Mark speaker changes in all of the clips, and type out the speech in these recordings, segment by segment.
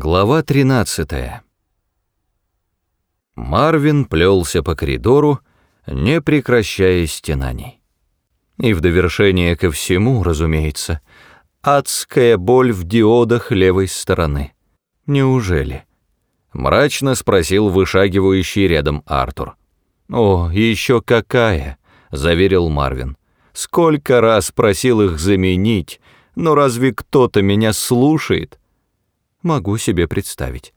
Speaker 1: Глава 13 Марвин плелся по коридору, не прекращая стенаний. И в довершение ко всему, разумеется, адская боль в диодах левой стороны. Неужели? Мрачно спросил вышагивающий рядом Артур. «О, еще какая!» — заверил Марвин. «Сколько раз просил их заменить, но разве кто-то меня слушает?» Могу себе представить.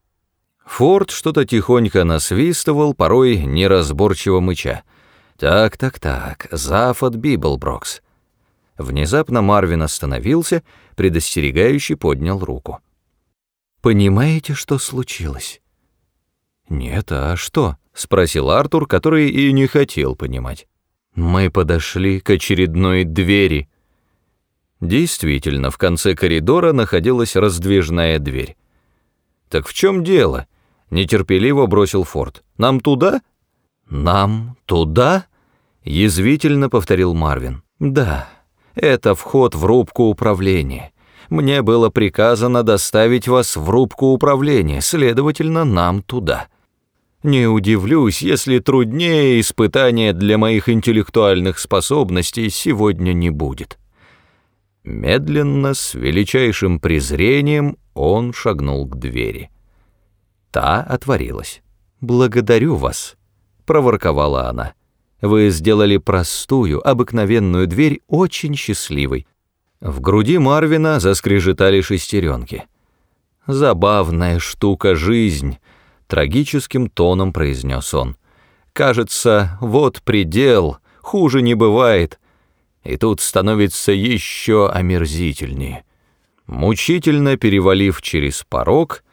Speaker 1: Форд что-то тихонько насвистывал, порой неразборчиво мыча. «Так-так-так, Зафод Библброкс». Внезапно Марвин остановился, предостерегающе поднял руку. «Понимаете, что случилось?» «Нет, а что?» — спросил Артур, который и не хотел понимать. «Мы подошли к очередной двери». Действительно, в конце коридора находилась раздвижная дверь. «Так в чем дело?» — нетерпеливо бросил Форд. «Нам туда?» «Нам туда?» — язвительно повторил Марвин. «Да, это вход в рубку управления. Мне было приказано доставить вас в рубку управления, следовательно, нам туда. Не удивлюсь, если труднее испытания для моих интеллектуальных способностей сегодня не будет». Медленно, с величайшим презрением, он шагнул к двери. Та отворилась. «Благодарю вас», — проворковала она. «Вы сделали простую, обыкновенную дверь очень счастливой». В груди Марвина заскрежетали шестеренки. «Забавная штука жизнь», — трагическим тоном произнес он. «Кажется, вот предел, хуже не бывает, и тут становится еще омерзительнее. Мучительно перевалив через порог,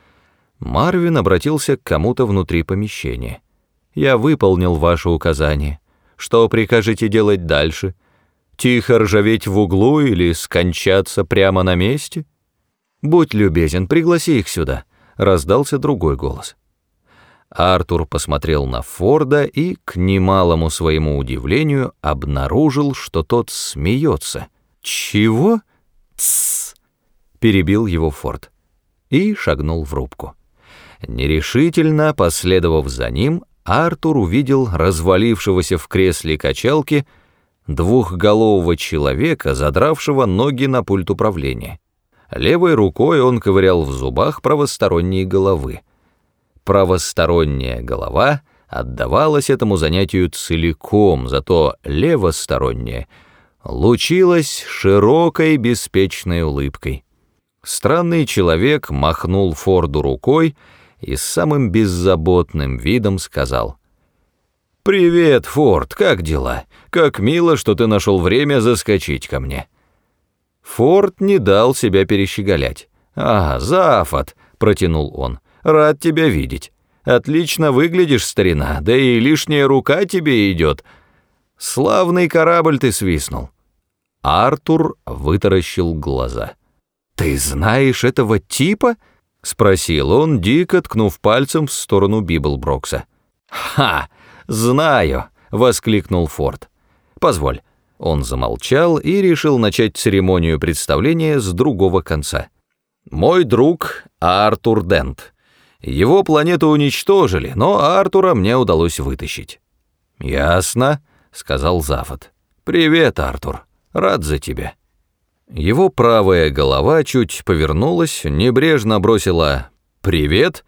Speaker 1: Марвин обратился к кому-то внутри помещения. «Я выполнил ваше указание. Что прикажете делать дальше? Тихо ржаветь в углу или скончаться прямо на месте?» «Будь любезен, пригласи их сюда», — раздался другой голос. Артур посмотрел на Форда и, к немалому своему удивлению, обнаружил, что тот смеется. «Чего?» «Тссс!» — перебил его Форд и шагнул в рубку. Нерешительно, последовав за ним, Артур увидел развалившегося в кресле качалки двухголового человека, задравшего ноги на пульт управления. Левой рукой он ковырял в зубах правосторонние головы правосторонняя голова отдавалась этому занятию целиком, зато левосторонняя лучилась широкой беспечной улыбкой. Странный человек махнул Форду рукой и с самым беззаботным видом сказал «Привет, Форд, как дела? Как мило, что ты нашел время заскочить ко мне». Форд не дал себя перещеголять. «А, Зафот», — протянул он, — Рад тебя видеть. Отлично выглядишь, старина, да и лишняя рука тебе идет. Славный корабль ты свистнул». Артур вытаращил глаза. «Ты знаешь этого типа?» — спросил он, дико ткнув пальцем в сторону Библброкса. «Ха! Знаю!» — воскликнул Форд. «Позволь». Он замолчал и решил начать церемонию представления с другого конца. «Мой друг Артур Дент. Его планету уничтожили, но Артура мне удалось вытащить». «Ясно», — сказал Зафот. «Привет, Артур. Рад за тебя». Его правая голова чуть повернулась, небрежно бросила «привет»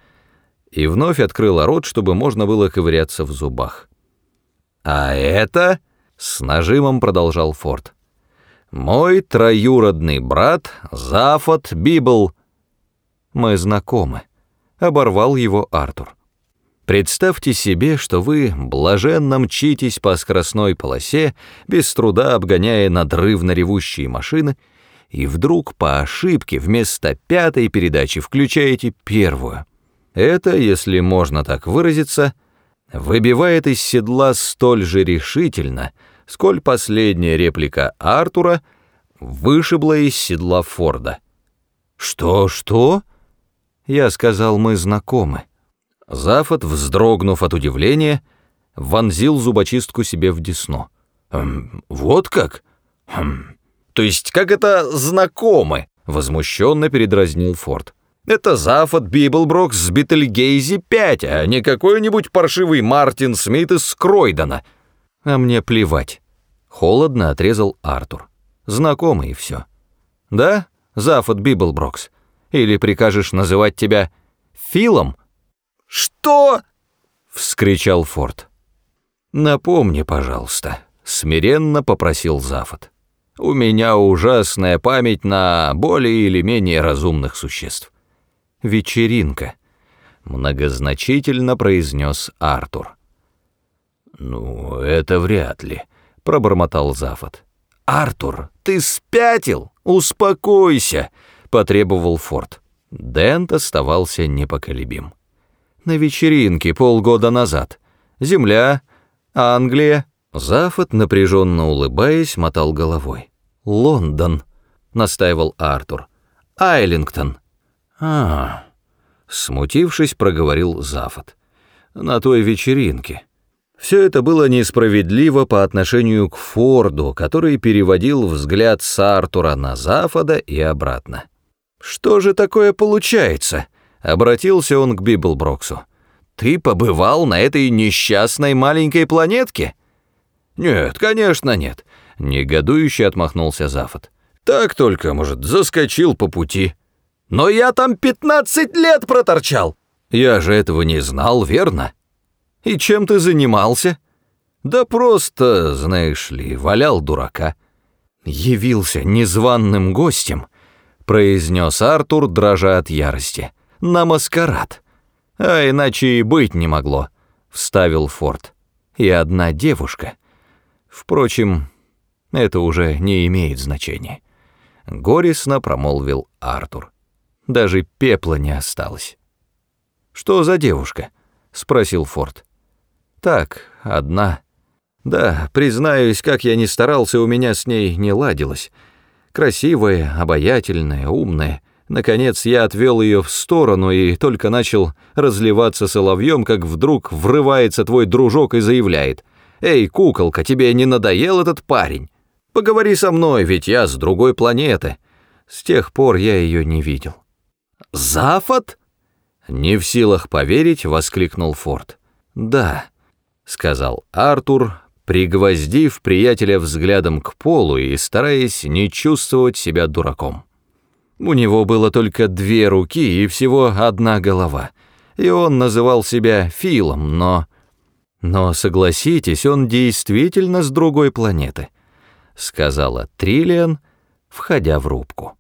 Speaker 1: и вновь открыла рот, чтобы можно было ковыряться в зубах. «А это...» — с нажимом продолжал Форд. «Мой троюродный брат Зафот Библ. Мы знакомы» оборвал его Артур. Представьте себе, что вы блаженно мчитесь по скоростной полосе, без труда обгоняя надрывно ревущие машины, и вдруг по ошибке вместо пятой передачи включаете первую. Это, если можно так выразиться, выбивает из седла столь же решительно, сколь последняя реплика Артура вышибла из седла Форда. «Что, что?» Я сказал, мы знакомы. Зафот, вздрогнув от удивления, вонзил зубочистку себе в десну. «Эм, «Вот как? Эм, то есть как это знакомы?» Возмущенно передразнил Форд. Это Зафод Библброкс с Бетельгейзе-5, а не какой-нибудь паршивый Мартин Смит из Кройдона. А мне плевать. Холодно отрезал Артур. Знакомый и все. Да, Зафод Библброкс? Или прикажешь называть тебя Филом?
Speaker 2: Что?
Speaker 1: Вскричал Форд. Напомни, пожалуйста, смиренно попросил Зафод. У меня ужасная память на более или менее разумных существ. Вечеринка, многозначительно произнес Артур. Ну, это вряд ли, пробормотал Зафот. Артур, ты спятил? Успокойся, потребовал Форд. Дент оставался непоколебим. На вечеринке полгода назад. Земля, Англия. Зафот, напряженно улыбаясь, мотал головой. «Лондон», — настаивал Артур. «Айлингтон». «А, смутившись, проговорил Зафот. «На той вечеринке». Все это было несправедливо по отношению к Форду, который переводил взгляд с Артура на Зафода и обратно. «Что же такое получается?» — обратился он к Библброксу. «Ты побывал на этой несчастной маленькой планетке?» «Нет, конечно нет», — негодующе отмахнулся Зафот. «Так только, может, заскочил по пути». «Но я там пятнадцать лет проторчал!» «Я же этого не знал, верно?» «И чем ты занимался?» «Да просто, знаешь ли, валял дурака». «Явился незваным гостем», — произнес Артур, дрожа от ярости. «На маскарад». «А иначе и быть не могло», — вставил Форд. «И одна девушка». Впрочем, это уже не имеет значения. Горестно промолвил Артур. Даже пепла не осталось. «Что за девушка?» — спросил Форд. «Так, одна. Да, признаюсь, как я ни старался, у меня с ней не ладилось. Красивая, обаятельная, умная. Наконец я отвел ее в сторону и только начал разливаться соловьем, как вдруг врывается твой дружок и заявляет. «Эй, куколка, тебе не надоел этот парень? Поговори со мной, ведь я с другой планеты». С тех пор я ее не видел. «Зафот?» Не в силах поверить, воскликнул Форд. «Да», — сказал Артур, пригвоздив приятеля взглядом к полу и стараясь не чувствовать себя дураком. У него было только две руки и всего одна голова, и он называл себя Филом, но... Но, согласитесь, он действительно с другой планеты, сказала Триллиан, входя в рубку.